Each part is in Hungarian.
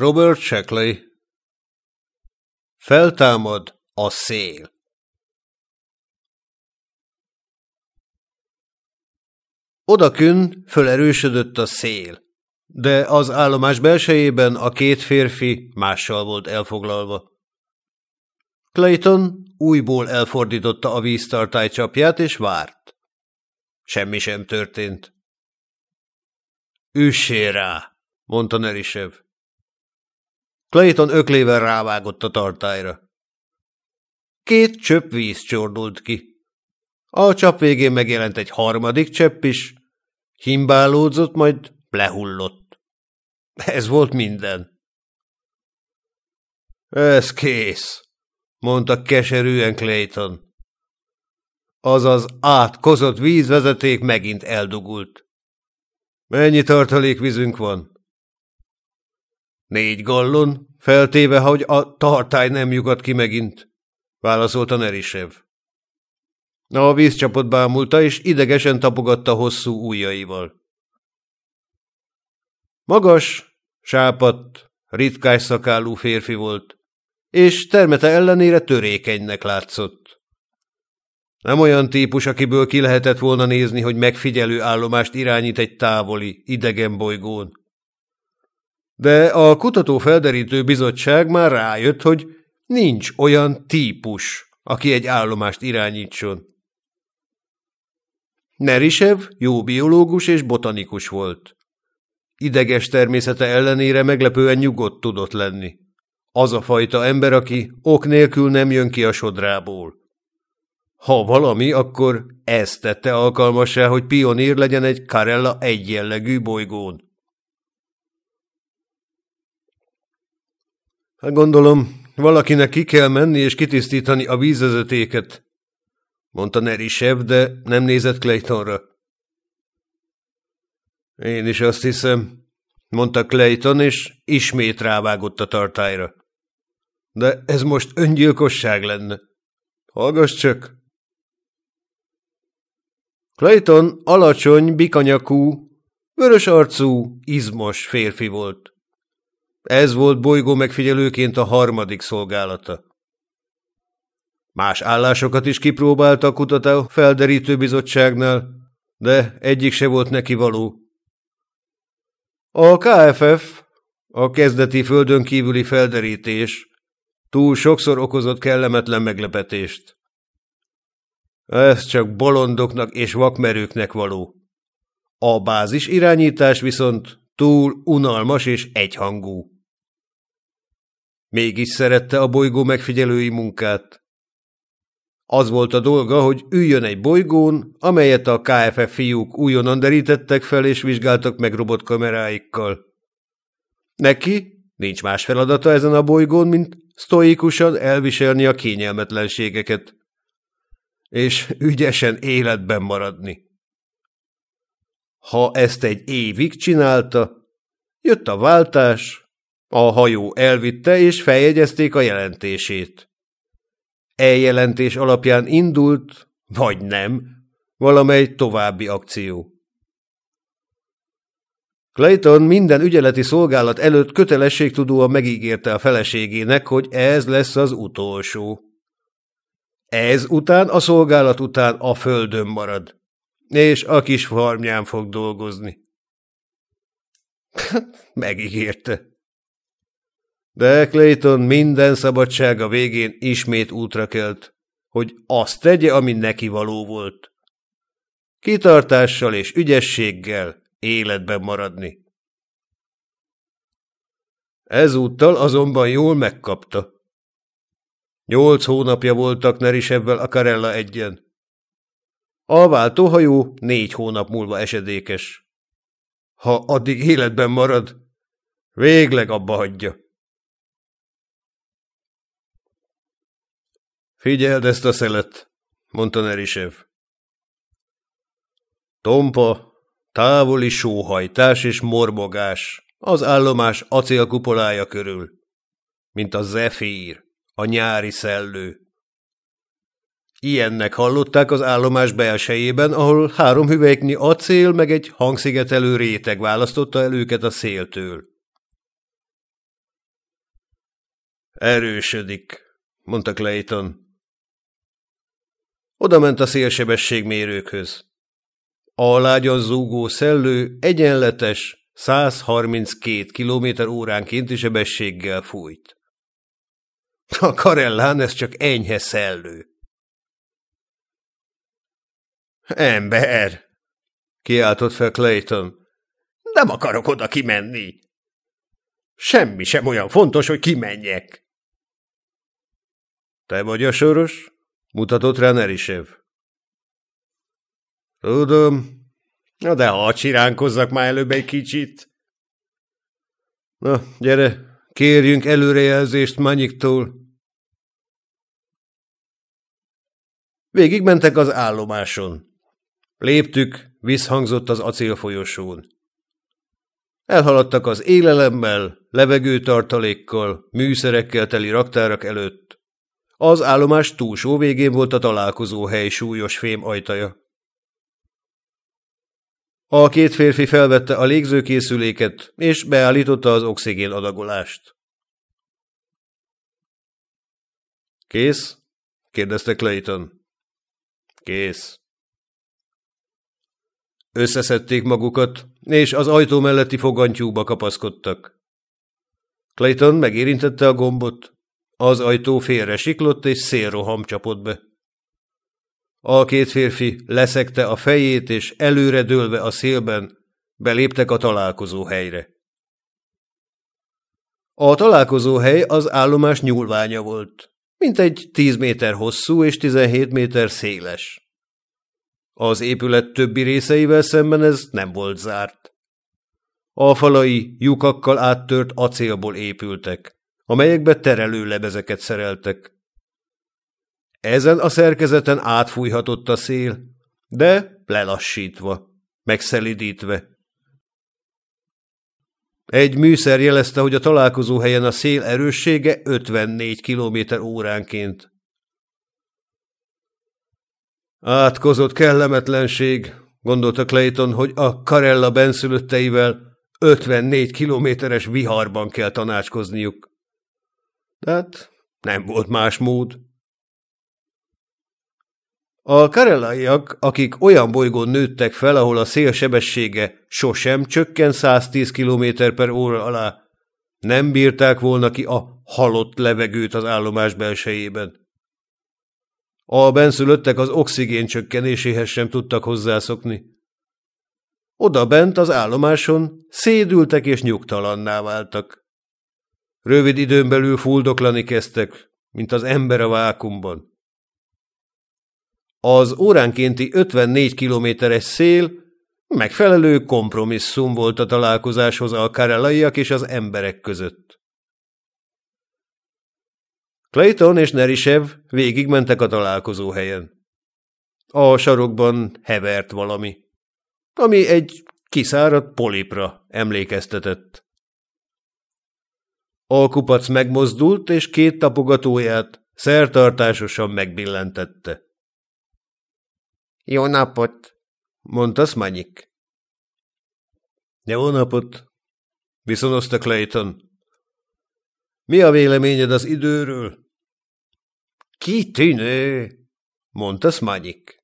Robert Shackley Feltámad a szél Odakün fölerősödött a szél, de az állomás belsejében a két férfi mással volt elfoglalva. Clayton újból elfordította a víztartály csapját, és várt. Semmi sem történt. Üssé rá, mondta Nerisev. Clayton öklével rávágott a tartályra. Két csöpp víz csordult ki. A csap végén megjelent egy harmadik csepp is, himbálódzott, majd lehullott. Ez volt minden. Ez kész, mondta keserűen Clayton. Azaz átkozott vízvezeték megint eldugult. Mennyi tartalékvízünk van? Négy gallon, feltéve, hogy a tartály nem lyukat ki megint, válaszolta Nerisev. A vízcsapot bámulta, és idegesen tapogatta hosszú ujjaival. Magas, sápadt, ritkás szakálú férfi volt, és termete ellenére törékenynek látszott. Nem olyan típus, akiből ki lehetett volna nézni, hogy megfigyelő állomást irányít egy távoli, idegen bolygón. De a kutató felderítő bizottság már rájött, hogy nincs olyan típus, aki egy állomást irányítson. Nerisev jó biológus és botanikus volt. Ideges természete ellenére meglepően nyugodt tudott lenni. Az a fajta ember, aki ok nélkül nem jön ki a sodrából. Ha valami, akkor ez tette alkalmassá, hogy pionír legyen egy Karella egyenlegű bolygón. Hát gondolom, valakinek ki kell menni és kitisztítani a vízvezetéket, mondta Nerisev, de nem nézett Claytonra. Én is azt hiszem, mondta Clayton, és ismét rávágott a tartályra. De ez most öngyilkosság lenne. Hallgass csak! Clayton alacsony, bikanyakú, vörös arcú, izmos férfi volt. Ez volt bolygó megfigyelőként a harmadik szolgálata. Más állásokat is kipróbált a kutató felderítő bizottságnál, de egyik se volt neki való. A KFF, a kezdeti földön kívüli felderítés, túl sokszor okozott kellemetlen meglepetést. Ez csak bolondoknak és vakmerőknek való. A bázis irányítás viszont túl unalmas és egyhangú. Mégis szerette a bolygó megfigyelői munkát. Az volt a dolga, hogy üljön egy bolygón, amelyet a KFF fiúk újonnan derítettek fel és vizsgáltak meg robotkameráikkal. Neki nincs más feladata ezen a bolygón, mint sztoikusan elviselni a kényelmetlenségeket, és ügyesen életben maradni. Ha ezt egy évig csinálta, jött a váltás, a hajó elvitte és feljegyezték a jelentését eljelentés alapján indult, vagy nem, valamely további akció. Clayton minden ügyeleti szolgálat előtt kötelességtudóan megígérte a feleségének, hogy ez lesz az utolsó. Ez után a szolgálat után a földön marad, és a kis farmján fog dolgozni. Megígérte. De Clayton minden szabadsága végén ismét útra kelt, hogy azt tegye, ami neki való volt. Kitartással és ügyességgel életben maradni. Ezúttal azonban jól megkapta. Nyolc hónapja voltak Nerisevvel a Karella egyen. A váltóhajó négy hónap múlva esedékes. Ha addig életben marad, végleg abba hagyja. Figyeld ezt a szelet, mondta Nerisev. Tompa, távoli sóhajtás és morbogás az állomás acélkupolája körül, mint a zefír, a nyári szellő. Ilyennek hallották az állomás belsejében, ahol három hüvelyknyi acél meg egy hangszigetelő réteg választotta el őket a széltől. Erősödik, mondta Clayton. Oda ment a szélsebességmérőkhöz. A lágyan zúgó szellő egyenletes 132 km óránkénti sebességgel fújt. A karellán ez csak enyhe szellő. Ember! kiáltott fel Clayton. Nem akarok oda kimenni. Semmi sem olyan fontos, hogy kimenjek. Te vagy a soros? Mutatott rá Nerisev. Tudom. Na de ha csiránkozzak már előbb egy kicsit. Na, gyere, kérjünk előrejelzést Manyiktól. Végigmentek az állomáson. Léptük, visszhangzott az acélfolyosón. Elhaladtak az élelemmel, levegőtartalékkal, műszerekkel teli raktárak előtt. Az állomás túlsó végén volt a találkozó hely súlyos fém ajtaja. A két férfi felvette a légzőkészüléket, és beállította az oxigén adagolást. Kész? kérdezte Clayton. Kész. Összeszedték magukat, és az ajtó melletti fogantyúba kapaszkodtak. Clayton megérintette a gombot. Az ajtó félre siklott, és szélroham csapott be. A két férfi leszekte a fejét, és előre dőlve a szélben beléptek a találkozó helyre. A találkozó hely az állomás nyúlványa volt, mint egy 10 méter hosszú és 17 méter széles. Az épület többi részeivel szemben ez nem volt zárt. A falai lyukakkal áttört acélból épültek, amelyekbe terelő lebezeket szereltek. Ezen a szerkezeten átfújhatott a szél, de lelassítva, megszelidítve. Egy műszer jelezte, hogy a találkozó helyen a szél erőssége 54 km óránként. Átkozott kellemetlenség, gondolta Clayton, hogy a Karella benszülötteivel 54 kilométeres viharban kell tanácskozniuk. De hát nem volt más mód. A karelaiak, akik olyan bolygón nőttek fel, ahol a szél sosem csökken 110 km per óra alá, nem bírták volna ki a halott levegőt az állomás belsejében. A benszülöttek az oxigén csökkenéséhez sem tudtak hozzászokni. Oda bent az állomáson szédültek és nyugtalanná váltak. Rövid időn belül fuldoklani kezdtek, mint az ember a vákumban. Az óránkénti 54 kilométeres szél megfelelő kompromisszum volt a találkozáshoz a karelaiak és az emberek között. Clayton és Nerisev végigmentek a találkozó helyen. A sarokban hevert valami, ami egy kiszáradt polipra emlékeztetett. A kupac megmozdult, és két tapogatóját szertartásosan megbillentette. Jó napot, mondta Smanyik. Jó napot, viszonozta Clayton. Mi a véleményed az időről? Kitűnő, mondta Smanyik.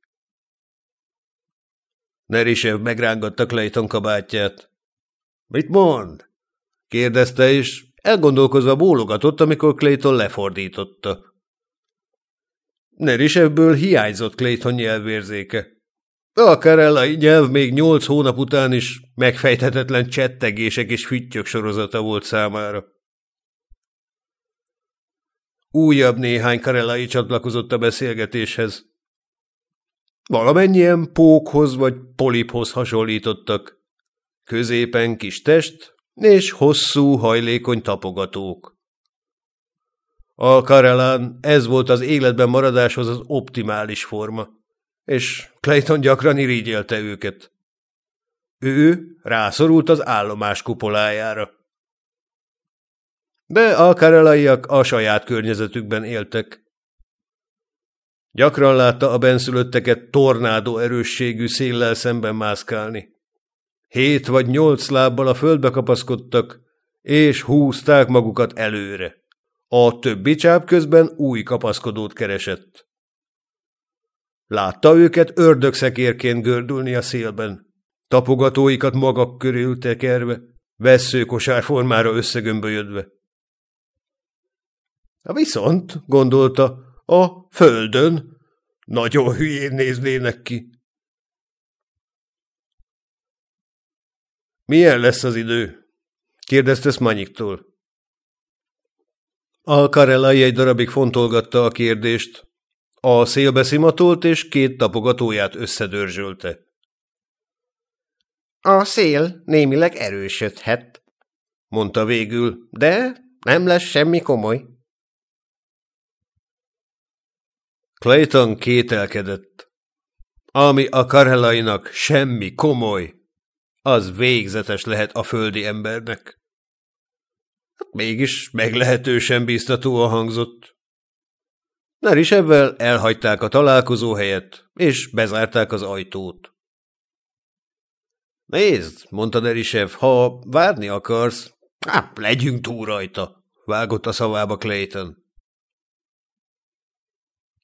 Nerisev megrángatta Clayton kabátját. Mit mond? kérdezte, és elgondolkozva bólogatott, amikor Clayton lefordította. Nerisevből hiányzott Clayton nyelvérzéke. A karellai nyelv még nyolc hónap után is megfejthetetlen csettegések és füttyök sorozata volt számára. Újabb néhány karelai csatlakozott a beszélgetéshez. Valamennyien pókhoz vagy poliphoz hasonlítottak. Középen kis test és hosszú, hajlékony tapogatók. A Karelán ez volt az életben maradáshoz az optimális forma, és Clayton gyakran irigyelte őket. Ő rászorult az állomás kupolájára. De a karelaiak a saját környezetükben éltek. Gyakran látta a benszülötteket tornádó erősségű széllel szemben mászkálni. Hét vagy nyolc lábbal a földbe kapaszkodtak, és húzták magukat előre A többi csáp közben új kapaszkodót keresett. Látta őket ördögszekérként gördülni a szélben, tapogatóikat magak körül tekerve, vesszőkosár formára összegömbölyödve. Viszont, gondolta, a földön nagyon hülyén néznének ki. Milyen lesz az idő? kérdezte Smanyiktól. A Karelai egy darabig fontolgatta a kérdést, a szélbe szimatolt és két tapogatóját összedörzsölte. A szél némileg erősödhet, mondta végül, de nem lesz semmi komoly. Clayton kételkedett. Ami a Karelainak semmi komoly, az végzetes lehet a földi embernek. Hát mégis meglehetősen biztatóan hangzott. Nerisevvel elhagyták a találkozó helyet, és bezárták az ajtót. Nézd, mondta Nerisev, ha várni akarsz, á, legyünk túl rajta, vágott a szavába Clayton.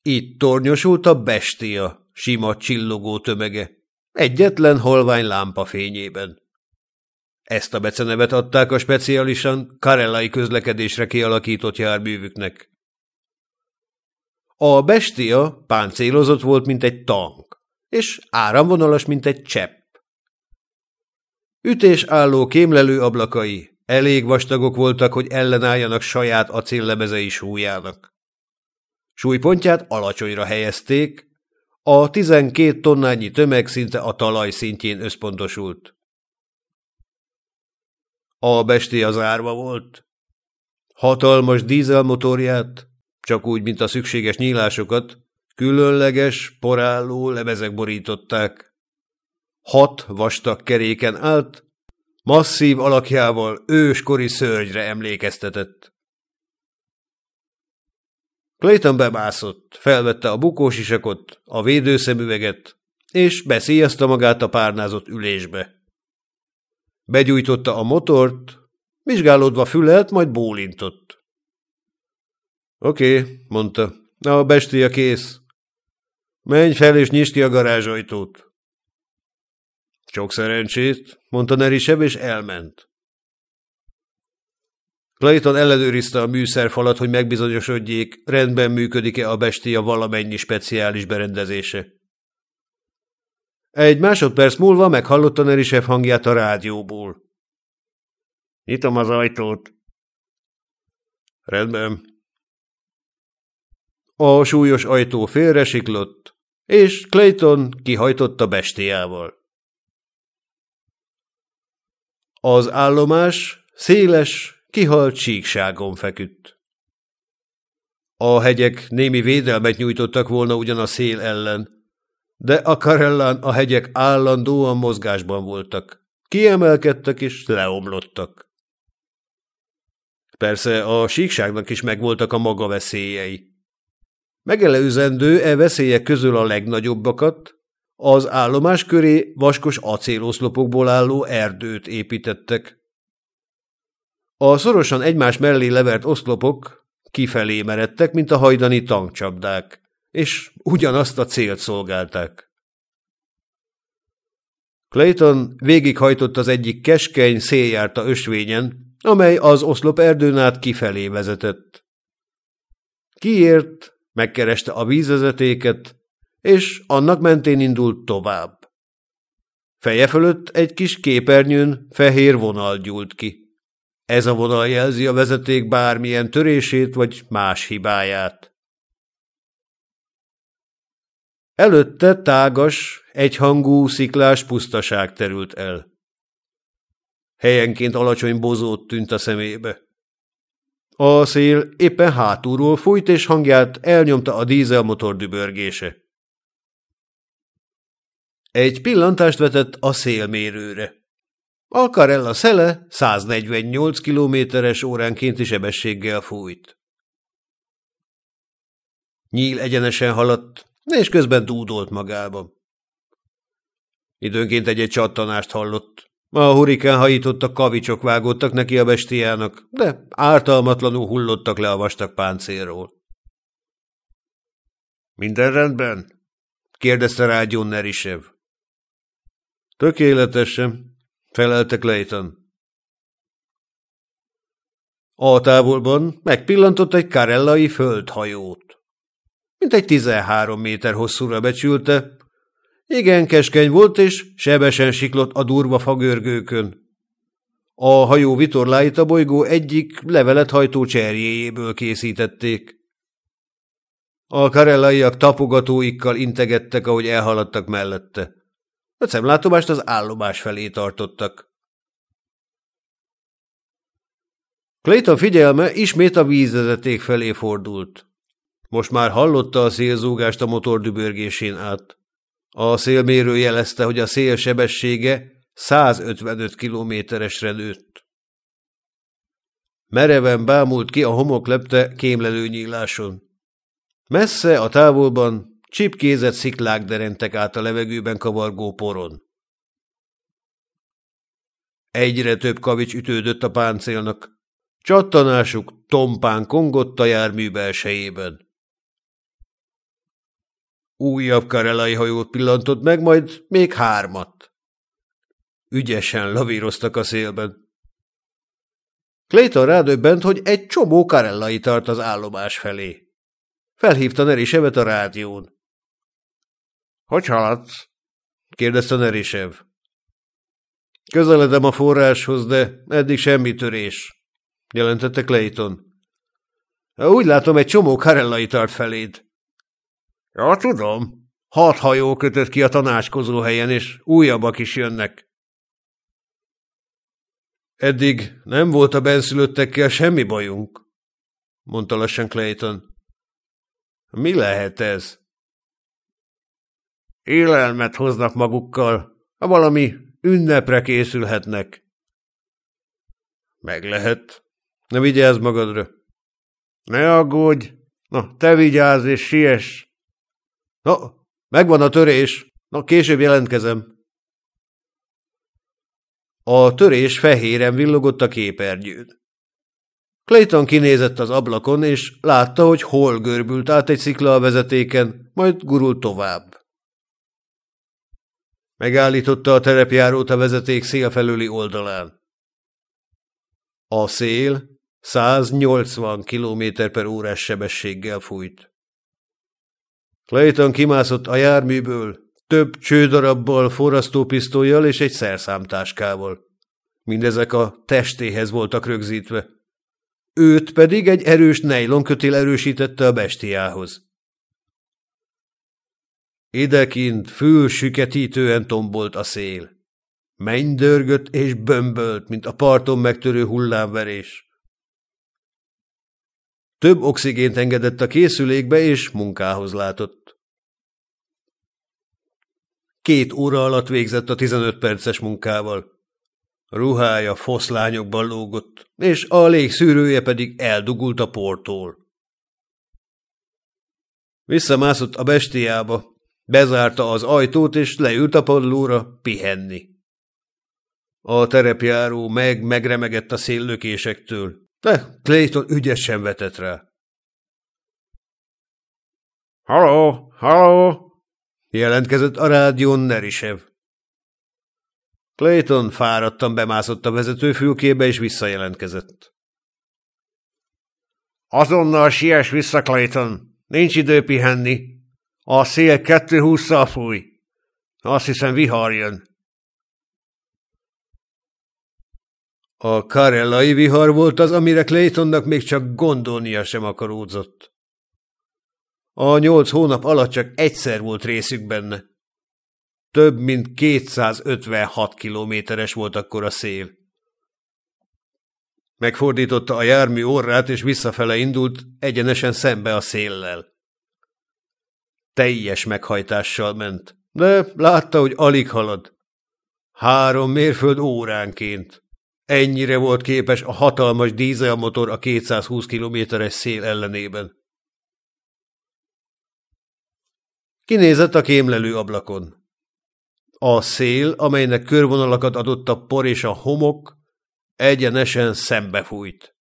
Itt tornyosult a bestia, sima csillogó tömege, egyetlen holvány lámpa fényében. Ezt a becenevet adták a speciálisan karellai közlekedésre kialakított járművüknek. A bestia páncélozott volt, mint egy tank, és áramvonalas, mint egy csepp. Ütés álló kémlelő ablakai elég vastagok voltak, hogy ellenálljanak saját acéllemezei súlyának. Súlypontját alacsonyra helyezték, a 12 tonnányi tömeg szinte a talaj szintjén összpontosult. A bestia zárva volt. Hatalmas dízelmotorját, csak úgy, mint a szükséges nyílásokat, különleges, porálló lemezek borították. Hat vastag keréken állt, masszív alakjával őskori szörnyre emlékeztetett. Clayton bemászott, felvette a bukósisakot, a védőszemüveget, és beszélyezte magát a párnázott ülésbe. Begyújtotta a motort, vizsgálódva fülelt, majd bólintott. Oké, okay, mondta, a bestia kész. Menj fel és nyisd ki a garázsajtót. Sok szerencsét, mondta Nerisebb, és elment. Clayton ellenőrizte a műszerfalat, hogy megbizonyosodjék, rendben működik-e a bestia valamennyi speciális berendezése. Egy másodperc múlva meghallotta Nerisev hangját a rádióból. Nyitom az ajtót. Rendben. A súlyos ajtó félresiklott, és Clayton kihajtotta bestiával. Az állomás széles, kihalt síkságon feküdt. A hegyek némi védelmet nyújtottak volna ugyan a szél ellen, de a Karellán a hegyek állandóan mozgásban voltak, kiemelkedtek és leomlottak. Persze a síkságnak is megvoltak a maga veszélyei. Megelőzendő e veszélyek közül a legnagyobbakat, az állomás köré vaskos acéloszlopokból álló erdőt építettek. A szorosan egymás mellé levert oszlopok kifelé meredtek, mint a hajdani tankcsapdák, és ugyanazt a célt szolgálták. Clayton végighajtott az egyik keskeny, széljárta ösvényen, amely az oszlop erdőn át kifelé vezetett. Kiért, megkereste a vízvezetéket, és annak mentén indult tovább. Feje fölött egy kis képernyőn fehér vonal gyúlt ki. Ez a vonal jelzi a vezeték bármilyen törését vagy más hibáját. Előtte tágas, egyhangú, sziklás pusztaság terült el. Helyenként alacsony bozót tűnt a szemébe. A szél éppen hátulról fújt, és hangját elnyomta a dízelmotor dübörgése. Egy pillantást vetett a szélmérőre. Alcarella szele 148 kilométeres óránkénti sebességgel fújt. Nyíl egyenesen haladt, és közben dúdolt magába. Időnként egy-egy csattanást hallott, A hurikán hajítottak kavicsok vágottak neki a bestiának, de ártalmatlanul hullottak le a vastag páncélról. Minden rendben? kérdezte rágyón Nerisev. Tökéletesen, felelte Clayton. A távolban megpillantott egy karellai földhajót. Mint egy tizenhárom méter hosszúra becsülte, igen keskeny volt, és sebesen siklott a durva fagörgőkön. A hajó vitorláit a bolygó egyik levelet hajtó cserjéjéből készítették. A karellaiak tapogatóikkal integettek, ahogy elhaladtak mellette. A szemlátomást az állomás felé tartottak. Clayton figyelme ismét a vízvezeték felé fordult. Most már hallotta a szélzúgást a motor dübörgésén át. A szélmérő jelezte, hogy a szél sebessége 155 kilométeresre nőtt. Mereven bámult ki a homoklepte kémlelő nyíláson. Messze a távolban csipkézett sziklák derentek át a levegőben kavargó poron. Egyre több kavics ütődött a páncélnak. Csattanásuk tompán kongott a jármű belsejében. Újabb karelai hajót pillantott meg, majd még hármat. Ügyesen lavíroztak a szélben. Clayton rádöbbent, hogy egy csomó karellai tart az állomás felé. Felhívta Nerisevet a rádión. – Hogy haladsz? – kérdezte Nerisev. – Közeledem a forráshoz, de eddig semmi törés – jelentette Clayton. – Úgy látom, egy csomó karellai tart feléd. – Ja, tudom. Hat hajó kötött ki a tanácskozó helyen, és újabbak is jönnek. Eddig nem volt a benszülöttekkel semmi bajunk, mondta lassan Clayton. Mi lehet ez? Élelmet hoznak magukkal, ha valami ünnepre készülhetnek. Meg lehet. Ne vigyázz magadra. Ne aggódj. Na, te vigyázz és siess. Na, megvan a törés. Na, később jelentkezem. A törés fehéren villogott a képernyőn. Clayton kinézett az ablakon, és látta, hogy hol görbült át egy szikla a vezetéken, majd gurult tovább. Megállította a terepjárót a vezeték szél felüli oldalán. A szél 180 km per órás sebességgel fújt. Clayton kimászott a járműből, több csődarabbal, forrasztópisztolyjal és egy szerszámtáskával. Mindezek a testéhez voltak rögzítve. Őt pedig egy erős nejlonkötél erősítette a bestiához. Idekint fülsüketítően tombolt a szél. Mennydörgött és bömbölt, mint a parton megtörő hullámverés. Több oxigént engedett a készülékbe, és munkához látott. Két óra alatt végzett a 15 perces munkával. Ruhája foszlányokban lógott, és a légszűrője pedig eldugult a portól. Visszamászott a bestiába, bezárta az ajtót, és leült a padlóra pihenni. A terepjáró meg megremegett a széllökésektől, de Clayton ügyesen vetett rá. – Halló, halló! – jelentkezett a rádión Nerisev. Clayton fáradtan bemászott a vezetőfülkébe, és visszajelentkezett. Azonnal siess vissza, Clayton. Nincs idő pihenni. A szél kettő húszszal fúj. Azt hiszem vihar jön. A karellai vihar volt az, amire Claytonnak még csak gondolnia sem akaródzott. A nyolc hónap alatt csak egyszer volt részük benne. Több mint 256 kilométeres volt akkor a szél. Megfordította a jármű orrát, és visszafele indult, egyenesen szembe a széllel. Teljes meghajtással ment, de látta, hogy alig halad. Három mérföld óránként. Ennyire volt képes a hatalmas dízelmotor a 220 kilométeres szél ellenében. Kinézett a kémlelő ablakon. A szél, amelynek körvonalakat adott a por és a homok, egyenesen szembefújt.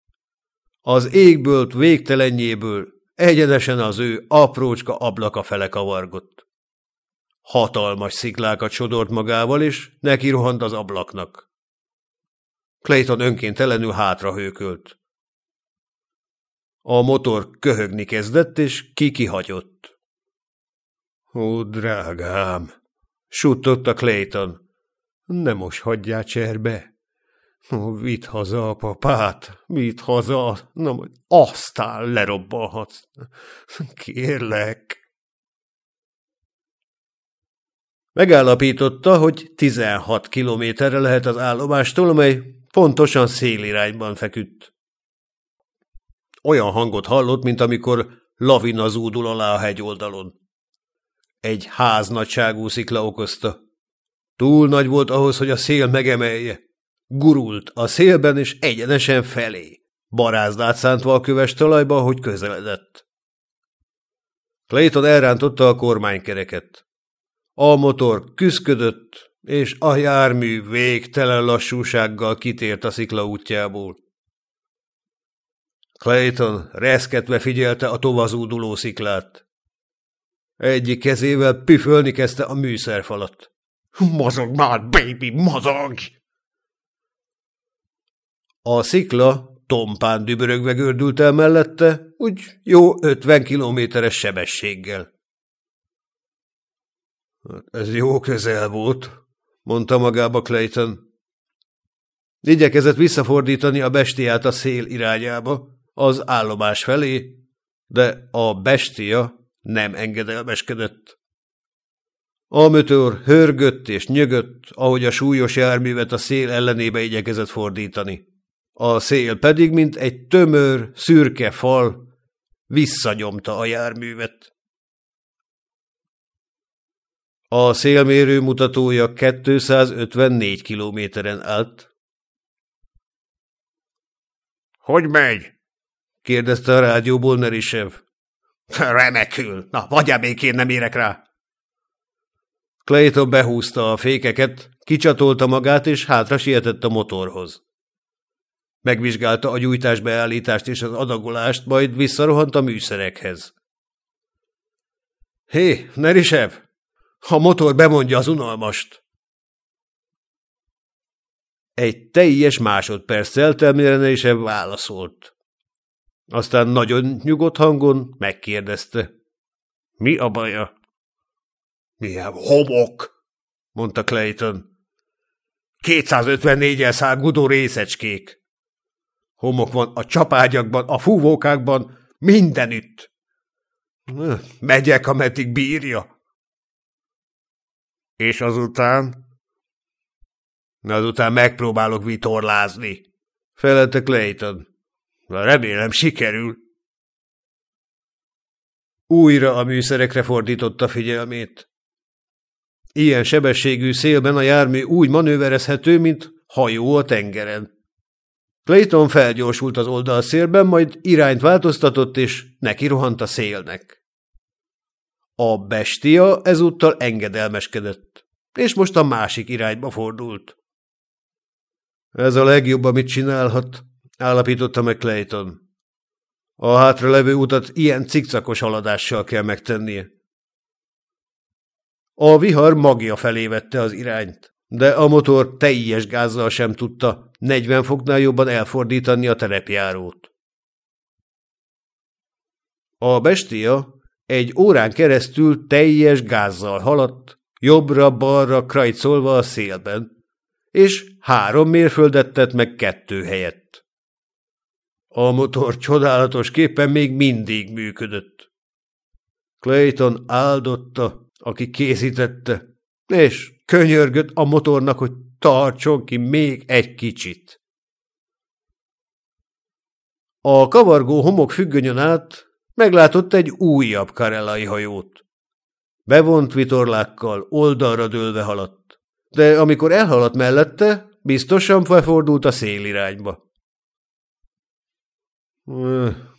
Az égből végtelenjéből egyenesen az ő aprócska ablaka fele kavargott. Hatalmas sziklákat sodort magával, és neki rohant az ablaknak. Clayton önkéntelenül hátrahőkölt. A motor köhögni kezdett, és kikihagyott. Ó, drágám, suttotta Clayton. Nem most hagyjál cserbe. Ó, vidd haza a papát, vidd haza, na majd aztán lerobbalhatsz. Kérlek. Megállapította, hogy 16 kilométerre lehet az állomástól, amely pontosan szélirányban feküdt. Olyan hangot hallott, mint amikor lavina zúdul alá a hegyoldalon. Egy háznagyságú szikla okozta. Túl nagy volt ahhoz, hogy a szél megemelje. Gurult a szélben és egyenesen felé, barázdát szántva a köves talajba, hogy közeledett. Clayton elrántotta a kormánykereket. A motor küszködött, és a jármű végtelen lassúsággal kitért a szikla útjából. Clayton reszketve figyelte a tovazúduló sziklát. Egyik kezével püfölni kezdte a műszerfalat. Mozog már, baby, mozog! A szikla tompán dübörögve gördült el mellette, úgy jó ötven kilométeres sebességgel. Hát ez jó közel volt, mondta magába Clayton. Igyekezett visszafordítani a bestiát a szél irányába, az állomás felé, de a bestia nem engedelmeskedett. A mötör hörgött és nyögött, ahogy a súlyos járművet a szél ellenébe igyekezett fordítani. A szél pedig, mint egy tömör, szürke fal, visszanyomta a járművet. A szélmérő mutatója 254 kilométeren állt. – Hogy megy? – kérdezte a rádióból Nerisev. – Remekül! Na, vagy békén nem érek rá! Clayton behúzta a fékeket, kicsatolta magát, és hátra sietett a motorhoz. Megvizsgálta a gyújtásbeállítást és az adagolást, majd visszarohant a műszerekhez. – Hé, Nerisev! A motor bemondja az unalmast. Egy teljes másodperc eltelmére is válaszolt. Aztán nagyon nyugodt hangon megkérdezte. Mi a baja? Milyen homok, mondta Clayton. 254-el száll gudó részecskék. Homok van a csapágyakban, a fúvókákban, mindenütt. Megyek, ameddig bírja. És azután? Azután megpróbálok vitorlázni, felelte Clayton. Remélem sikerül. Újra a műszerekre fordította figyelmét. Ilyen sebességű szélben a jármű úgy manőverezhető, mint hajó a tengeren. Clayton felgyorsult az oldalszélben, majd irányt változtatott, és neki rohant a szélnek. A bestia ezúttal engedelmeskedett, és most a másik irányba fordult. Ez a legjobb, amit csinálhat, állapította meg Clayton. A hátralevő utat ilyen cikcakos haladással kell megtennie. A vihar magja felé vette az irányt, de a motor teljes gázzal sem tudta 40 foknál jobban elfordítani a terepjárót. A bestia egy órán keresztül teljes gázzal haladt, jobbra-balra krajcolva a szélben, és három mérföldet tett meg kettő helyett. A motor csodálatos képen még mindig működött. Clayton áldotta, aki készítette, és könyörgött a motornak, hogy tartson ki még egy kicsit. A kavargó homok függönyön át meglátott egy újabb karelai hajót. Bevont vitorlákkal oldalra dőlve haladt, de amikor elhaladt mellette, biztosan felfordult a szélirányba.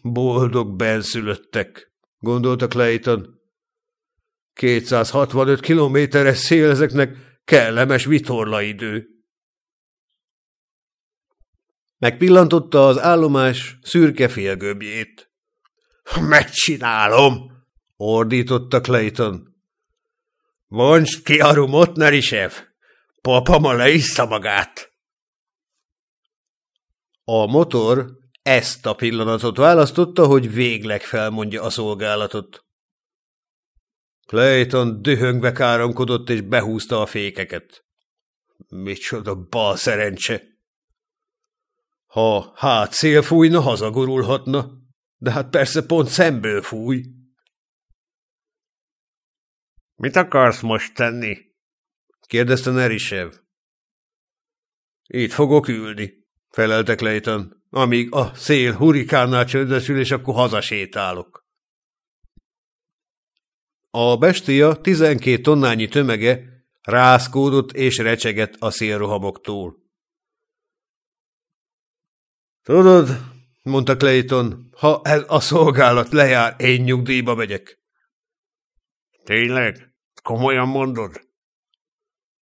Boldog benszülöttek, gondolta Clayton. 265 kilométeres szél ezeknek kellemes vitorlaidő. Megpillantotta az állomás szürke félgöbjét. Megcsinálom! ordította Clayton. Mondd ki a rumot, Nerisev! Papa ma leissza magát! A motor ezt a pillanatot választotta, hogy végleg felmondja a szolgálatot. Clayton dühöngve káromkodott és behúzta a fékeket. Micsoda bal szerencse! Ha hát szél fújna, hazagurulhatna, de hát persze pont szemből fúj. Mit akarsz most tenni? kérdezte Nerisev. Itt fogok ülni, felelte Clayton, amíg a szél hurikánnál csöndesül, és akkor hazasétálok. A bestia tizenkét tonnányi tömege rászkódott és recsegett a szélrohamoktól. Tudod, mondta Clayton, ha ez a szolgálat lejár, én nyugdíjba megyek. Tényleg? Komolyan mondod?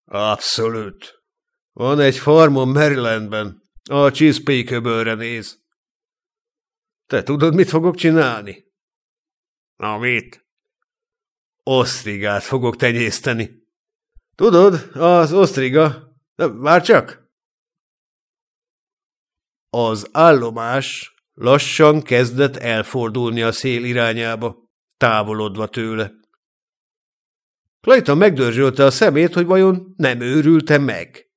Abszolút. Van egy farmon Marylandben, a Chesapeake néz. Te tudod, mit fogok csinálni? Na, mit? Osztrigát fogok tenyészteni. Tudod, az osztriga... Már csak? Az állomás lassan kezdett elfordulni a szél irányába, távolodva tőle. Clayton megdörzsölte a szemét, hogy vajon nem őrülte meg.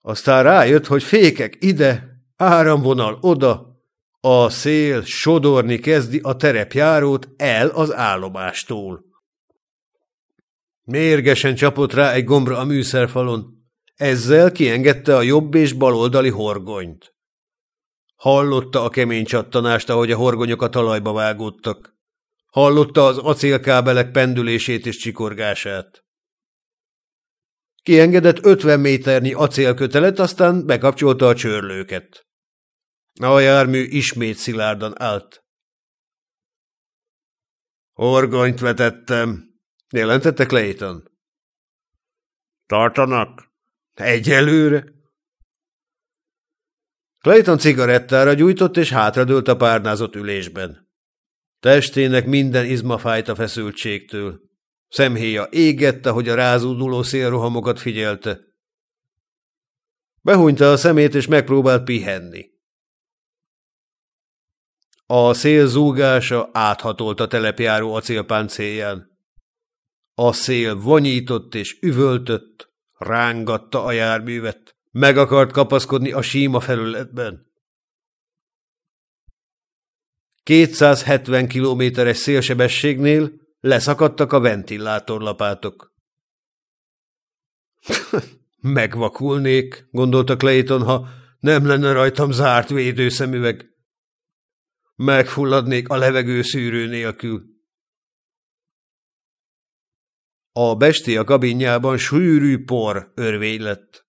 Aztán rájött, hogy fékek ide, áramvonal oda, a szél sodorni kezdi a terepjárót el az állomástól. Mérgesen csapott rá egy gombra a műszerfalon. Ezzel kiengedte a jobb és baloldali horgonyt. Hallotta a kemény csattanást, ahogy a horgonyok a talajba vágódtak. Hallotta az acélkábelek pendülését és csikorgását. Kiengedett ötven méternyi acélkötelet, aztán bekapcsolta a csörlőket. A jármű ismét szilárdan állt. Horgonyt vetettem, jelentette Clayton. Tartanak? Egyelőre. Clayton cigarettára gyújtott, és hátradőlt a párnázott ülésben. Testének minden izma fájt a feszültségtől. Szemhéja égette, hogy a rázóduló szélrohamokat figyelte. Behúnyta a szemét, és megpróbált pihenni. A szél zúgása áthatolt a telepjáró acélpáncélján. A szél vonyított és üvöltött, rángatta a járművet, meg akart kapaszkodni a síma felületben. 270 kilométeres szélsebességnél leszakadtak a ventilátorlapátok. Megvakulnék, gondolta Clayton, ha nem lenne rajtam zárt védőszemüveg. Megfulladnék a levegő szűrő nélkül. A bestia kabinjában sűrű por örvény lett.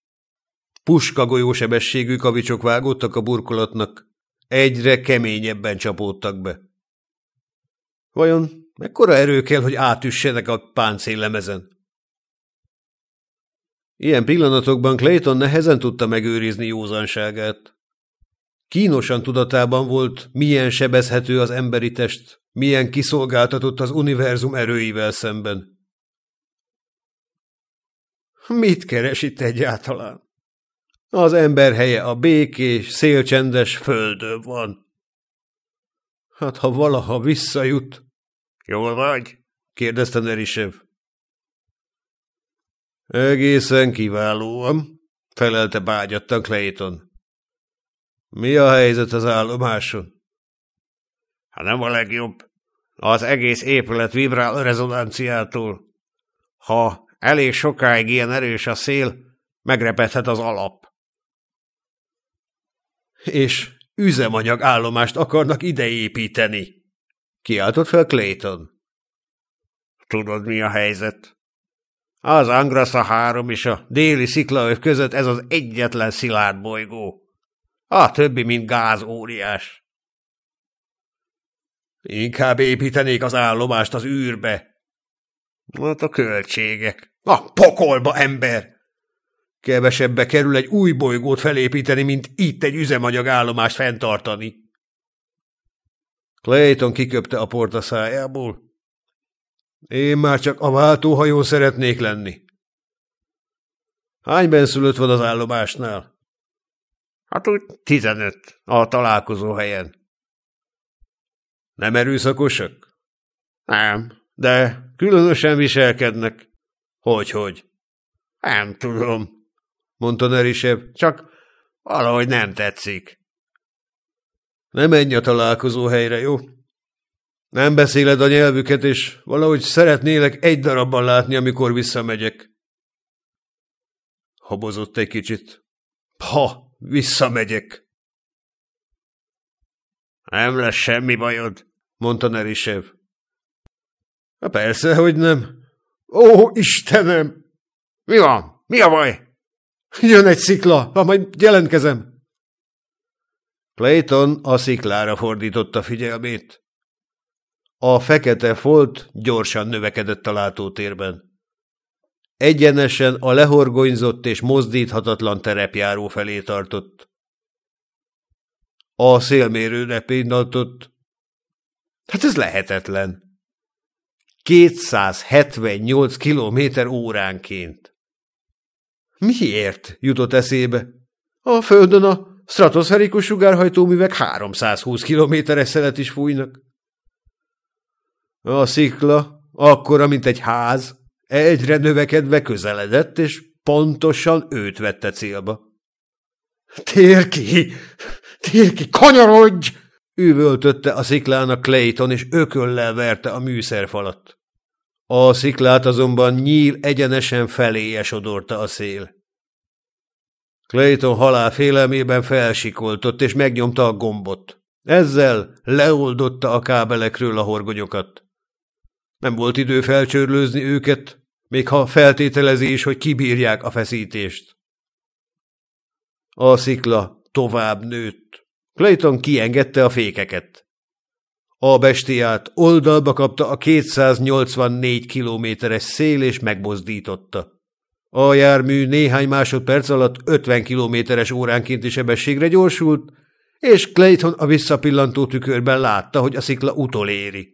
Puska golyósebességű kavicsok vágódtak a burkolatnak, egyre keményebben csapódtak be. Vajon mekkora erő kell, hogy átüssenek a páncéllemezen? Ilyen pillanatokban Clayton nehezen tudta megőrizni józanságát. Kínosan tudatában volt, milyen sebezhető az emberi test, milyen kiszolgáltatott az univerzum erőivel szemben. Mit keres itt egyáltalán? Az ember helye a békés, szélcsendes földön van. Hát, ha valaha visszajut... Jól vagy? kérdezte Nerisev. Egészen kiválóan, felelte bágyattan Clayton. Mi a helyzet az állomáson? Hát nem a legjobb. Az egész épület vibrál a rezonanciától. Ha elég sokáig ilyen erős a szél, megrepedhet az alap. És üzemanyag állomást akarnak ideépíteni, kiáltott fel Clayton. Tudod, mi a helyzet? Az Angrasa három és a déli sziklaöv között ez az egyetlen szilárd bolygó. A többi, mint gáz óriás. Inkább építenék az állomást az űrbe. Hát a költségek. A pokolba, ember! Kevesebbe kerül egy új bolygót felépíteni, mint itt egy üzemanyagállomást fenntartani. Clayton kiköpte a porta szájából. Én már csak a váltóhajón szeretnék lenni. Hány benszülött van az állomásnál? Hát úgy tizenöt a találkozó helyen. Nem erőszakosak? Nem, de különösen viselkednek. Hogy-hogy? Nem tudom, mondta Nerisev, csak valahogy nem tetszik. Ne menj a találkozó helyre, jó? Nem beszéled a nyelvüket, és valahogy szeretnélek egy darabban látni, amikor visszamegyek. Habozott egy kicsit. Ha, visszamegyek. Nem lesz semmi bajod, mondta Nerisev. Persze, hogy nem. Ó, Istenem! Mi van? Mi a baj? Jön egy szikla, ha majd jelentkezem. Clayton a sziklára fordította figyelmét. A fekete folt gyorsan növekedett a látótérben. Egyenesen a lehorgonyzott és mozdíthatatlan terepjáró felé tartott. A szélmérőre pillantott. Hát ez lehetetlen. 278 kilométer óránként. Miért jutott eszébe? A földön a stratoszferikus sugárhajtóművek 320 kilométeres szelet is fújnak. A szikla, akkora, mint egy ház, egyre növekedve közeledett, és pontosan őt vette célba. – Tér ki! Tér ki! Kanyarodj! – üvöltötte a sziklának Clayton, és ököllel verte a műszerfalat. A sziklát azonban nyíl egyenesen feléje sodorta a szél. Clayton halál félelmében felsikoltott, és megnyomta a gombot. Ezzel leoldotta a kábelekről a horgonyokat. Nem volt idő felcsörlőzni őket, még ha feltételezi is, hogy kibírják a feszítést. A szikla tovább nőtt. Clayton kiengedte a fékeket. A bestiát oldalba kapta a 284 kilométeres szél, és megmozdította. A jármű néhány másodperc alatt 50 kilométeres óránkénti sebességre gyorsult, és Clayton a visszapillantó tükörben látta, hogy a szikla utoléri.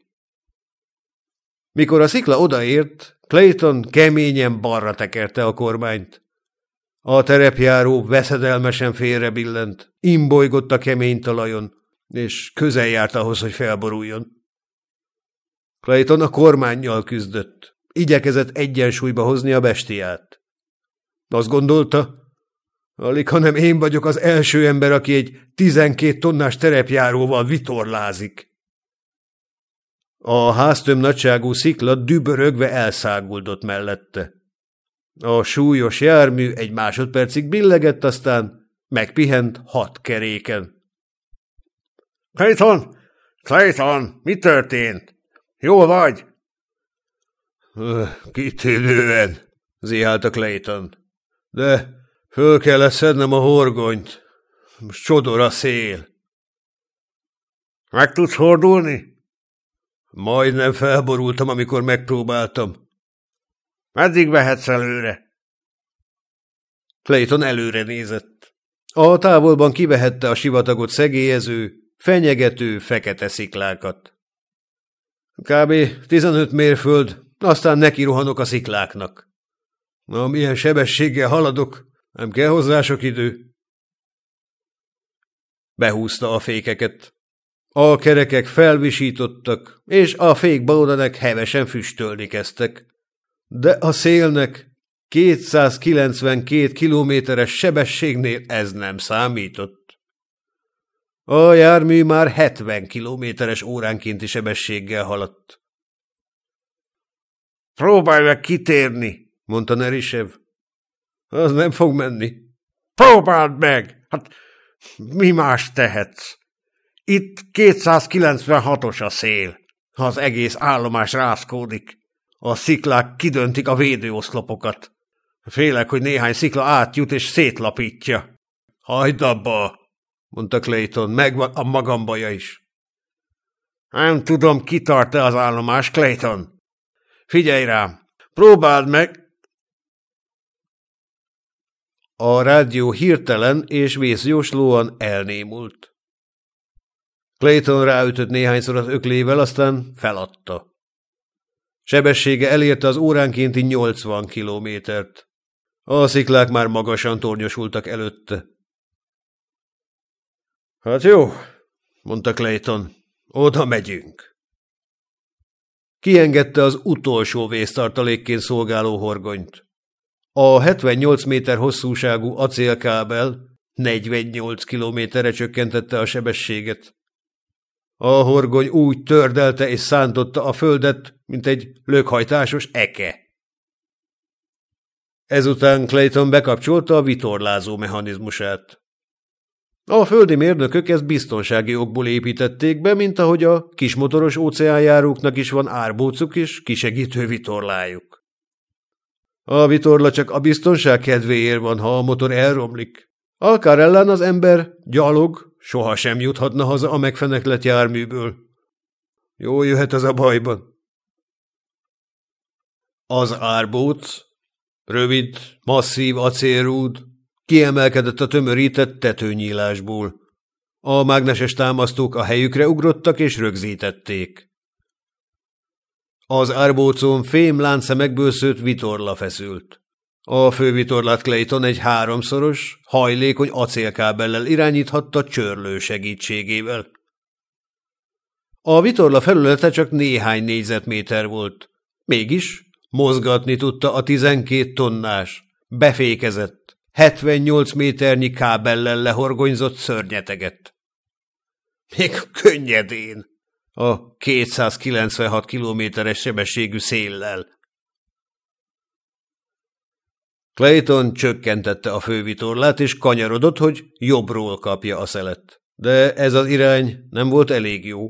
Mikor a szikla odaért, Clayton keményen balra tekerte a kormányt. A terepjáró veszedelmesen félrebillent, imbolygott a kemény talajon, és közel járt ahhoz, hogy felboruljon. Clayton a kormányjal küzdött, igyekezett egyensúlyba hozni a bestiát. Azt gondolta, alig, hanem én vagyok az első ember, aki egy tizenkét tonnás terepjáróval vitorlázik. A háztöm nagyságú szikla dübörögve elszáguldott mellette. A súlyos jármű egy másodpercig billegett, aztán megpihent hat keréken. – Clayton! Clayton! Mi történt? Jól vagy? – Kitűnően! – zihálta Clayton. De föl kell szednem a horgonyt. Csodor a szél. Meg tudsz hordulni? Majdnem felborultam, amikor megpróbáltam. Meddig vehetsz előre? Clayton előre nézett. A távolban kivehette a sivatagot szegélyező, fenyegető, fekete sziklákat. Kb. 15 mérföld, aztán neki rohanok a szikláknak. Na, milyen sebességgel haladok, nem kell hozzá sok idő. Behúzta a fékeket. A kerekek felvisítottak, és a fékbaudanek hevesen füstölni kezdtek. De a szélnek 292 kilométeres sebességnél ez nem számított. A jármű már 70 kilométeres óránkénti sebességgel haladt. Próbálj meg kitérni, mondta Nerisev. Az nem fog menni. Próbáld meg! Hát mi más tehetsz? Itt 296-os a szél. Ha az egész állomás rászkódik, a sziklák kidöntik a védőoszlopokat. Félek, hogy néhány szikla átjut és szétlapítja. Hagyd abba, mondta Clayton, megvan a magam baja is. Nem tudom, kitart-e az állomás, Clayton. Figyelj rám, Próbáld meg! A rádió hirtelen és vészjóslóan elnémult. Clayton ráütött néhányszor az öklével, aztán feladta. Sebessége elérte az óránkénti 80 kilométert. A sziklák már magasan tornyosultak előtte. Hát jó, mondta Clayton, oda megyünk. Kiengedte az utolsó vésztartalékként szolgáló horgonyt. A 78 méter hosszúságú acélkábel 48 kilométerre csökkentette a sebességet. A horgony úgy tördelte és szántotta a földet, mint egy lökhajtásos eke. Ezután Clayton bekapcsolta a vitorlázó mechanizmusát. A földi mérnökök ezt biztonsági okból építették be, mint ahogy a kismotoros óceánjáróknak is van árbócuk és kisegítő vitorlájuk. A vitorla csak a biztonság kedvéért van, ha a motor elromlik. Akár ellen az ember gyalog, sohasem juthatna haza a megfeneklett járműből. Jó jöhet ez a bajban. Az árbóc, rövid, masszív acélrúd, kiemelkedett a tömörített tetőnyílásból. A mágneses támasztók a helyükre ugrottak és rögzítették. Az árbócon fém láncszemekből szőtt vitorla feszült. A fővitorlát Clayton egy háromszoros, hajlékony acélkábellel irányíthatta csörlő segítségével. A vitorla felülete csak néhány négyzetméter volt. Mégis mozgatni tudta a tizenkét tonnás, befékezett, 78 méternyi kábellel lehorgonyzott szörnyeteget. Még könnyedén, a 296 kilométeres sebességű széllel. Clayton csökkentette a fővitorlát, és kanyarodott, hogy jobbról kapja a szelet. De ez az irány nem volt elég jó.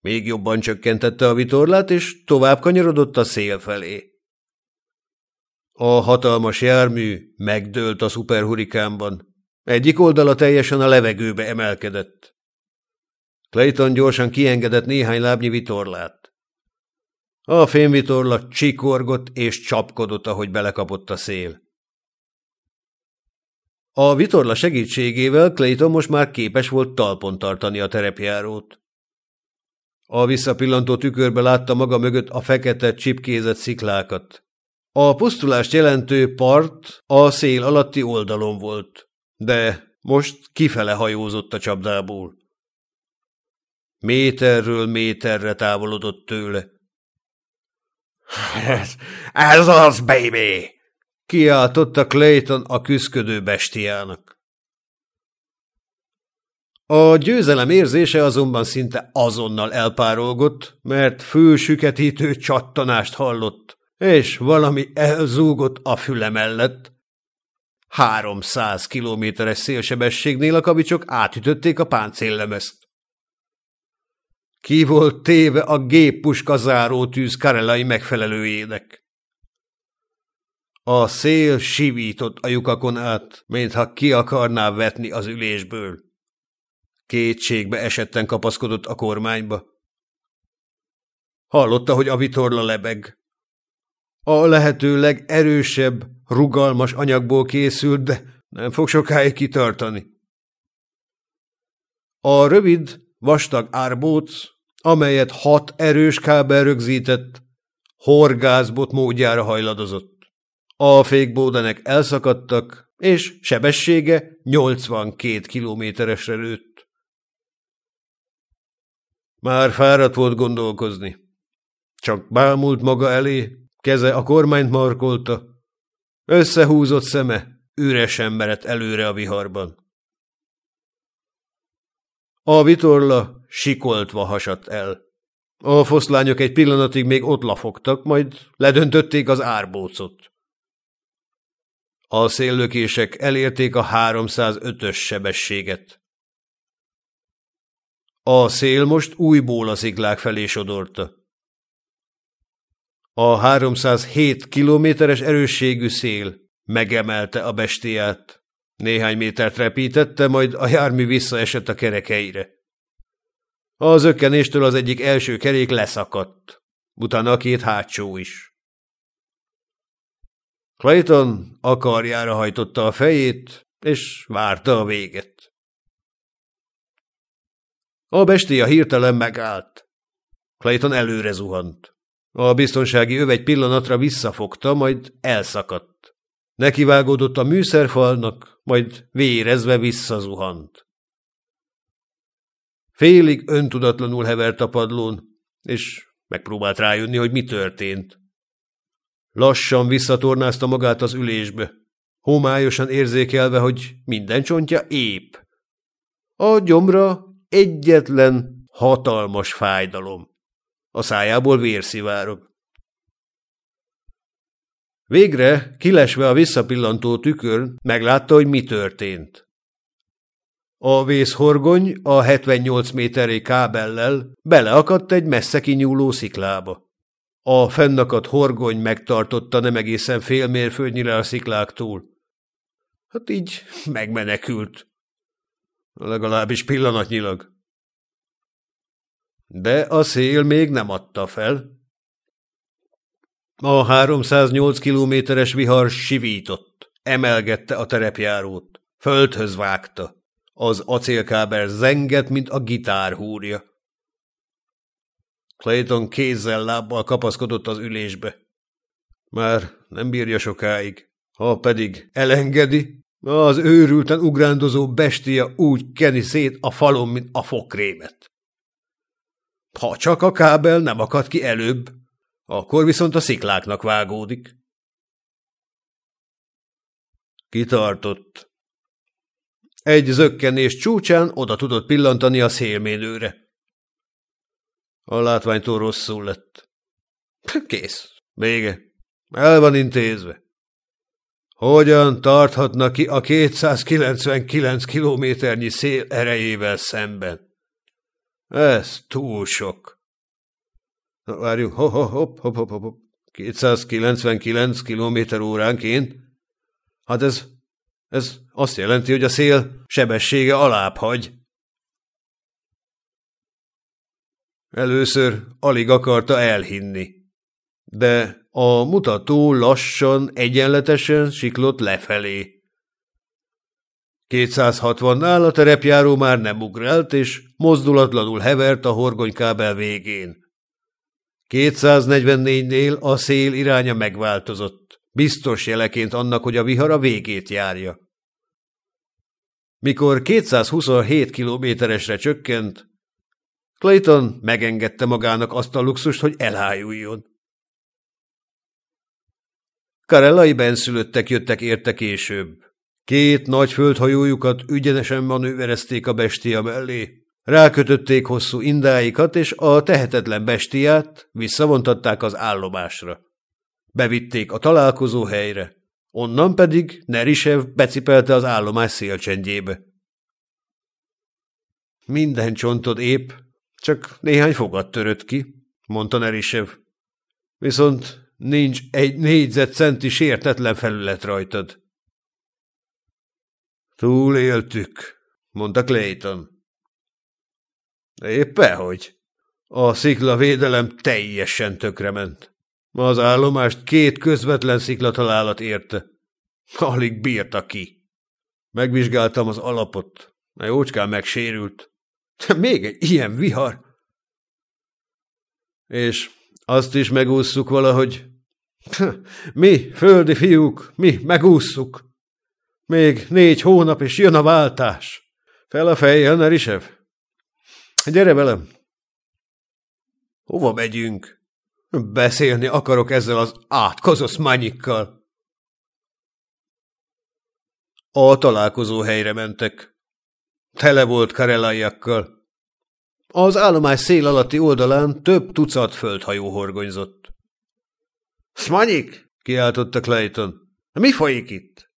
Még jobban csökkentette a vitorlát, és tovább kanyarodott a szél felé. A hatalmas jármű megdőlt a szuperhurikánban. Egyik oldala teljesen a levegőbe emelkedett. Clayton gyorsan kiengedett néhány lábnyi vitorlát. A fémvitorla csikorgott és csapkodott, ahogy belekapott a szél. A vitorla segítségével Clayton most már képes volt talpon tartani a terepjárót. A visszapillantó tükörbe látta maga mögött a fekete csipkézett sziklákat. A pusztulást jelentő part a szél alatti oldalon volt, de most kifele hajózott a csapdából. Méterről méterre távolodott tőle. Ez, az, baby! Kiáltotta Clayton a küszködő bestiának. A győzelem érzése azonban szinte azonnal elpárolgott, mert fősüketítő csattanást hallott, és valami elzúgott a füle mellett. Háromszáz kilométeres szélsebességnél a kavicsok átütötték a páncéllemezt. Ki volt téve a géppuska záró tűz karelai megfelelőjének. A szél sivított a lyukakon át, mintha ki akarná vetni az ülésből. Kétségbe esetten kapaszkodott a kormányba. Hallotta, hogy a vitorla lebeg. A lehető legerősebb, rugalmas anyagból készült, de nem fog sokáig kitartani. A rövid, vastag árbóc, amelyet hat erős kábel rögzített, horgászbot módjára hajladozott. A fékbódenek elszakadtak, és sebessége 82 kilométeresre lőtt. Már fáradt volt gondolkozni. Csak bámult maga elé, Keze a kormányt markolta. Összehúzott szeme üresen merett előre a viharban. A vitorla sikoltva hasadt el. A foszlányok egy pillanatig még ott lafogtak, majd ledöntötték az árbócot. A széllökések elérték a 305-ös sebességet. A szél most újból a sziklák felé sodorta. A 307 kilométeres erősségű szél megemelte a bestiát. Néhány métert repítette, majd a jármű visszaesett a kerekeire. Az ökkenéstől az egyik első kerék leszakadt, utána a két hátsó is. Clayton akarjára hajtotta a fejét, és várta a véget. A bestia hirtelen megállt. Clayton előre zuhant. A biztonsági öv egy pillanatra visszafogta, majd elszakadt. Nekivágódott a műszerfalnak, majd vérezve visszazuhant. Félig öntudatlanul hevert a padlón, és megpróbált rájönni, hogy mi történt. Lassan visszatornázta magát az ülésbe, homályosan érzékelve, hogy minden csontja ép. A gyomra egyetlen hatalmas fájdalom. A szájából vérszivárog. Végre, kilesve a visszapillantó tükör, meglátta, hogy mi történt. A vészhorgony a 78 méteré kábellel beleakadt egy messze kinyúló sziklába. A fennakadt horgony megtartotta nem egészen fél mérföldnyire a szikláktól. Hát így megmenekült. Legalábbis pillanatnyilag. De a szél még nem adta fel. A 308 kilométeres vihar sivított, emelgette a terepjárót, földhöz vágta. Az acélkábel zengett, mint a gitár húrja. Clayton kézzel-lábbal kapaszkodott az ülésbe. Már nem bírja sokáig. Ha pedig elengedi, az őrülten ugrándozó bestia úgy keni szét a falon, mint a fokrémet. Ha csak a kábel nem akad ki előbb, akkor viszont a szikláknak vágódik. Kitartott. Egy zökkenés csúcsán oda tudott pillantani a szélménőre. A látványtól rosszul lett. Kész. Vége. El van intézve. Hogyan tarthatna ki a 299 kilométernyi szél erejével szemben? Ez túl sok. Várjuk, hopp, hopp, hopp, hopp, hopp, 299 kilométer óránként? Hát ez, ez azt jelenti, hogy a szél sebessége alább hagy. Először alig akarta elhinni, de a mutató lassan, egyenletesen siklott lefelé. 260-nál a terepjáró már nem ugrált, és mozdulatlanul hevert a horgonykábel végén. 244-nél a szél iránya megváltozott, biztos jeleként annak, hogy a vihar a végét járja. Mikor 227 kilométeresre csökkent, Clayton megengedte magának azt a luxust, hogy elájuljon. Karellai benszülöttek jöttek érte később. Két nagy földhajójukat ügyenesen manőverezték a bestia mellé. Rákötötték hosszú indáikat, és a tehetetlen bestiát visszavontatták az állomásra. Bevitték a találkozó helyre. Onnan pedig Nerisev becipelte az állomás szélcsendjébe. Minden csontod épp, csak néhány fogat törött ki, mondta Nerisev. Viszont nincs egy négyzetcenti sértetlen felület rajtad. Túléltük, mondta Clayton. Éppen hogy. A sziklavédelem teljesen tökrement. Az állomást két közvetlen sziklatalálat érte. Alig bírta ki. Megvizsgáltam az alapot. A jócskán megsérült. Még egy ilyen vihar. És azt is megússzuk valahogy. Mi, földi fiúk, mi megússzuk. Még négy hónap, és jön a váltás. Fel a fejjel, Nerisev. Gyere velem. Hova megyünk? Beszélni akarok ezzel az átkozosz mányikkal. A találkozó helyre mentek. Tele volt karelaiakkal. Az állomás szél alatti oldalán több tucat földhajó horgonyzott. – Smanyik! – kiáltotta Clayton. – Mi folyik itt?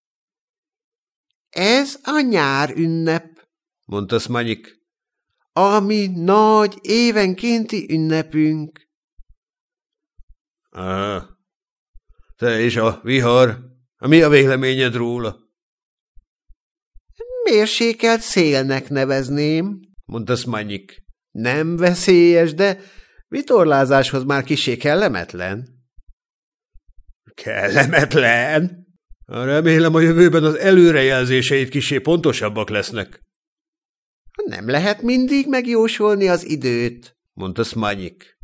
Ez a nyár ünnep, mondta Smanyik. Ami nagy évenkénti ünnepünk. Ah, te és a vihar, mi a véleményed róla? Mérsékelt szélnek nevezném, mondta Smanyik. Nem veszélyes, de vitorlázáshoz már kisé kellemetlen. Kellemetlen? Remélem a jövőben az előrejelzéseit kisé pontosabbak lesznek. Nem lehet mindig megjósolni az időt, mondta Smanyik.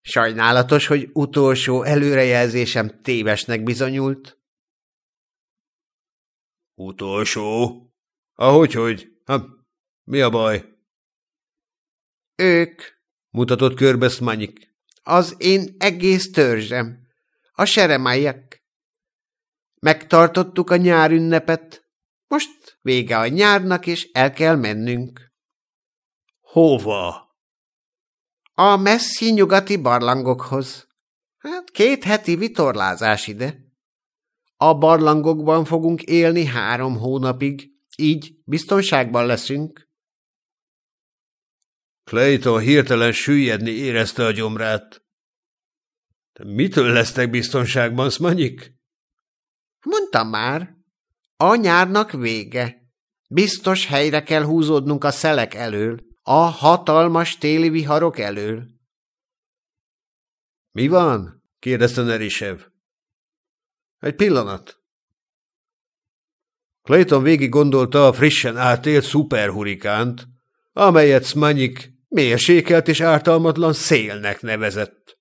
Sajnálatos, hogy utolsó előrejelzésem tévesnek bizonyult. Utolsó? Ahogyhogy? Ha, mi a baj? Ők, mutatott körbe Smanyik. Az én egész törzsem. A seremályek. Megtartottuk a nyárünnepet. Most vége a nyárnak, és el kell mennünk. Hova? A messzi nyugati barlangokhoz. Hát két heti vitorlázás ide. A barlangokban fogunk élni három hónapig, így biztonságban leszünk. Clayton hirtelen süllyedni érezte a gyomrát. De mitől lesztek biztonságban, Smanyik? Mondtam már. A nyárnak vége. Biztos helyre kell húzódnunk a szelek elől, a hatalmas téli viharok elől. Mi van? kérdezte Nerisev. Egy pillanat. Clayton végig gondolta a frissen átélt szuperhurikánt, amelyet Smanyik mérsékelt és ártalmatlan szélnek nevezett.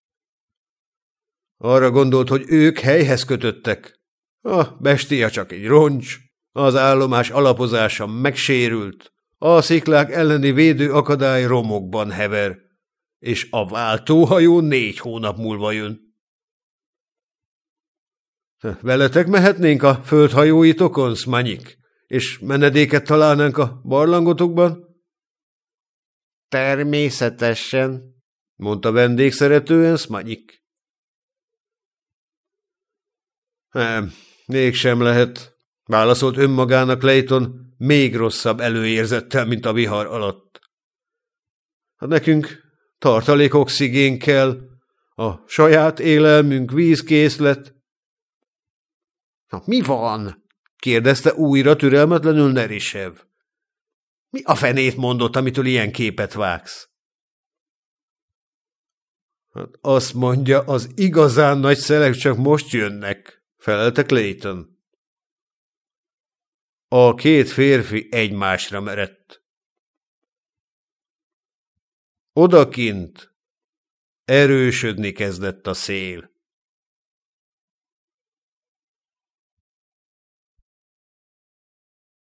Arra gondolt, hogy ők helyhez kötöttek. A bestia csak egy roncs, az állomás alapozása megsérült, a sziklák elleni védő akadály romokban hever, és a váltóhajó négy hónap múlva jön. Veletek mehetnénk a földhajóitokon, Smanyik, és menedéket találnánk a barlangotokban? Természetesen, mondta vendégszeretően Smanyik. Nem, mégsem lehet, válaszolt önmagának Leighton még rosszabb előérzettel, mint a vihar alatt. Hát nekünk tartalék oxigén kell, a saját élelmünk vízkészlet. Na, mi van? kérdezte újra türelmetlenül Nerisev. Mi a fenét mondott, amitől ilyen képet vágsz? Hát azt mondja, az igazán nagy szelek csak most jönnek, felelte Clayton. A két férfi egymásra merett. Odakint erősödni kezdett a szél.